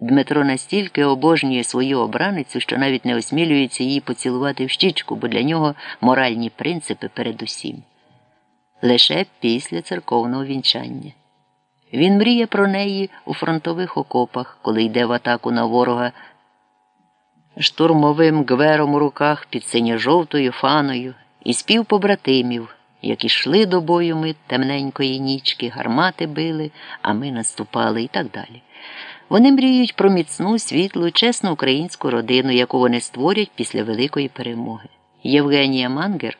Дмитро настільки обожнює свою обраницю, що навіть не осмілюється її поцілувати в щічку, бо для нього моральні принципи передусім. Лише після церковного вінчання. Він мріє про неї у фронтових окопах, коли йде в атаку на ворога штурмовим гвером у руках під синьо-жовтою фаною і спів побратимів, як ішли до бою ми темненької нічки, гармати били, а ми наступали і так далі. Вони мріють про міцну, світлу, чесну українську родину, яку вони створять після великої перемоги. Євгенія Мангер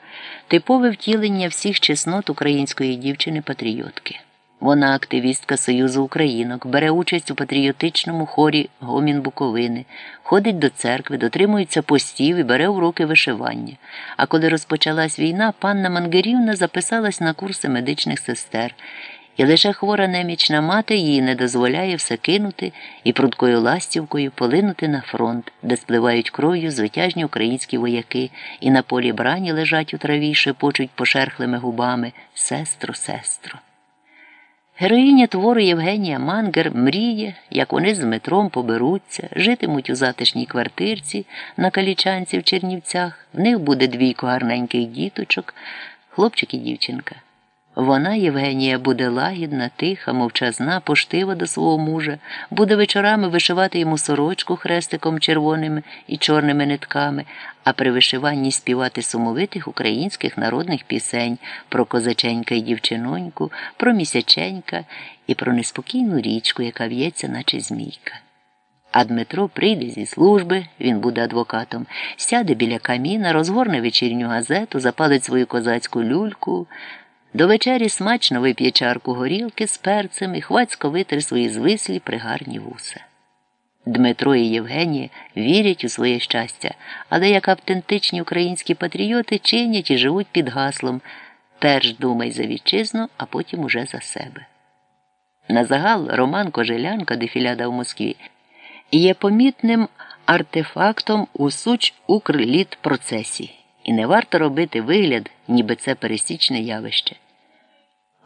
типове втілення всіх чеснот української дівчини-патріотки. Вона активістка Союзу Українок, бере участь у патріотичному хорі Гомін Буковини, ходить до церкви, дотримується постів і бере уроки вишивання. А коли розпочалась війна, панна Мангерівна записалась на курси медичних сестер, і лише хвора немічна мати їй не дозволяє все кинути і прудкою ластівкою полинути на фронт, де спливають кров'ю звитяжні українські вояки, і на полі брані лежать у траві, шепочуть пошерхлими губами Сестро, сестро. Героїня твору Євгенія Мангер мріє, як вони з Дмитром поберуться, житимуть у затишній квартирці на калічанці в Чернівцях. В них буде двійко гарненьких діточок, хлопчик і дівчинка. Вона, Євгенія, буде лагідна, тиха, мовчазна, поштива до свого мужа, буде вечорами вишивати йому сорочку хрестиком червоними і чорними нитками, а при вишиванні співати сумовитих українських народних пісень про козаченька і дівчиноньку, про місяченька і про неспокійну річку, яка в'ється, наче змійка. А Дмитро прийде зі служби, він буде адвокатом, сяде біля каміна, розгорне вечірню газету, запалить свою козацьку люльку. До вечері смачно вип'є чарку горілки з перцем і хвацько витре свої звислі пригарні вуса. Дмитро і Євгенія вірять у своє щастя, але як автентичні українські патріоти чинять і живуть під гаслом перш думай за вітчизну, а потім уже за себе. На загал Роман Кожелянка дефіляда в Москві є помітним артефактом у суч укрліт процесі і не варто робити вигляд, ніби це пересічне явище.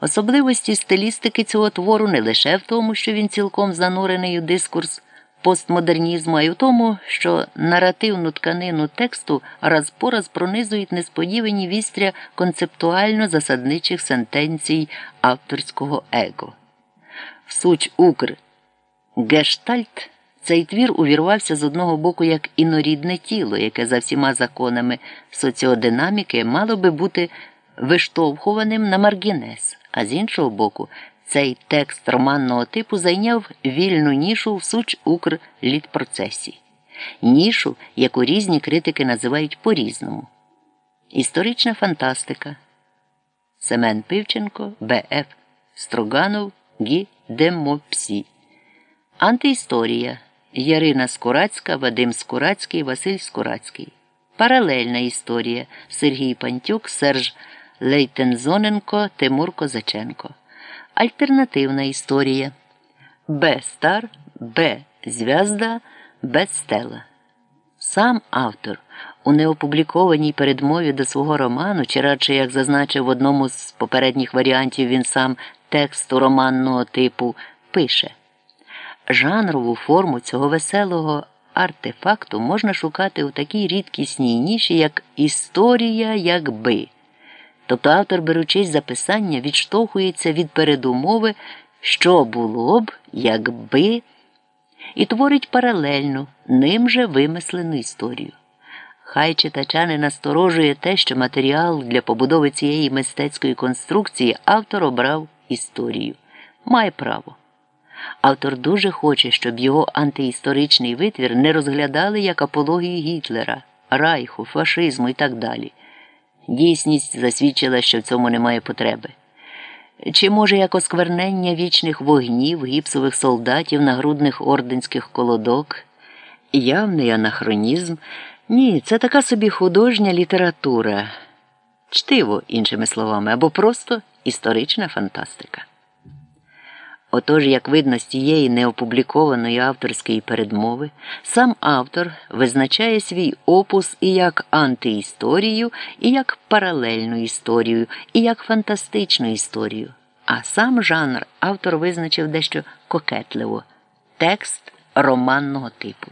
Особливості стилістики цього твору не лише в тому, що він цілком занурений у дискурс постмодернізму, а й у тому, що наративну тканину тексту раз по раз пронизують несподівані вістря концептуально засадничих сентенцій авторського его. В суч Укр Гештальт цей твір увірвався з одного боку як інорідне тіло, яке за всіма законами соціодинаміки мало би бути виштовхуваним на маргінес, а з іншого боку, цей текст романного типу зайняв вільну нішу в суч укр літпроцесі, нішу, яку різні критики називають по-різному. Історична фантастика Семен Пивченко, Б.Ф. Строганов, Гі Демопсі. Антиісторія Ярина Скурацька, Вадим Скурацький, Василь Скурацький. Паралельна історія Сергій Пантюк, Серж Лейтензоненко, Тимур Козаченко. Альтернативна історія Б. Стар, Б. Зв'язда, Б. Стела. Сам автор у неопублікованій передмові до свого роману, чи радше, як зазначив в одному з попередніх варіантів він сам тексту романного типу, пише. Жанрову форму цього веселого артефакту можна шукати у такій рідкісній ніші, як історія якби. Тобто автор, беручись за писання, відштовхується від передумови, що було б, якби, і творить паралельну, ним же вимислену історію. Хай читача не насторожує те, що матеріал для побудови цієї мистецької конструкції автор обрав історію. Має право. Автор дуже хоче, щоб його антиісторичний витвір не розглядали як апологію Гітлера, Райху, фашизму і так далі. Дійсність засвідчила, що в цьому немає потреби. Чи може як осквернення вічних вогнів, гіпсових солдатів, нагрудних орденських колодок? Явний анахронізм? Ні, це така собі художня література, чтиво, іншими словами, або просто історична фантастика. Отож, як видно з цієї неопублікованої авторської передмови, сам автор визначає свій опус і як антиісторію, і як паралельну історію, і як фантастичну історію. А сам жанр автор визначив дещо кокетливо текст романного типу.